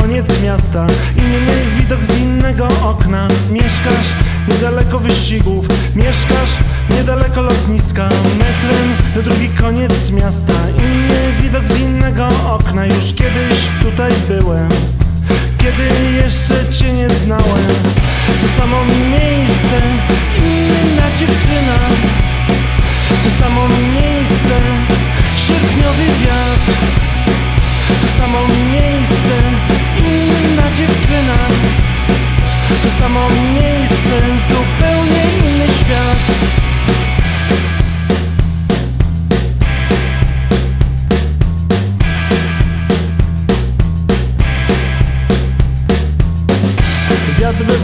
koniec miasta. Inny widok z innego okna. Mieszkasz niedaleko wyścigów. Mieszkasz niedaleko lotniska. Metrem na drugi koniec miasta. Inny widok z innego okna. Już kiedyś tutaj byłem. Kiedy jeszcze cię nie znałem. To samo miejsce, inna dziewczyna. To samo miejsce, sierpniowy wiatr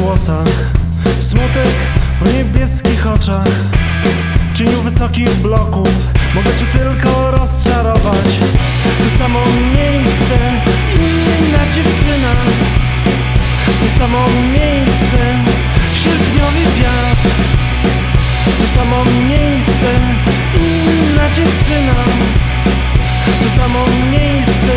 włosach, smutek o niebieskich oczach. W cieniu wysokich bloków mogę cię tylko rozczarować. To samo miejsce, inna dziewczyna. To samo miejsce, sierpniowy wiatr. To samo miejsce, inna dziewczyna. To samo miejsce,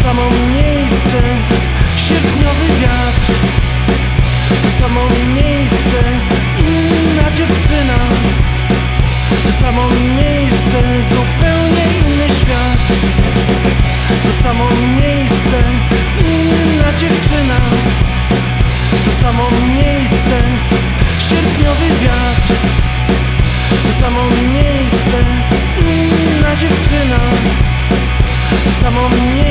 To samo miejsce, sierpniowy wiatr. To samo miejsce, inna dziewczyna. To samo miejsce, zupełnie inny świat. To samo miejsce, inna dziewczyna. To samo miejsce, sierpniowy wiatr. To samo miejsce, inna dziewczyna. To samo miejsce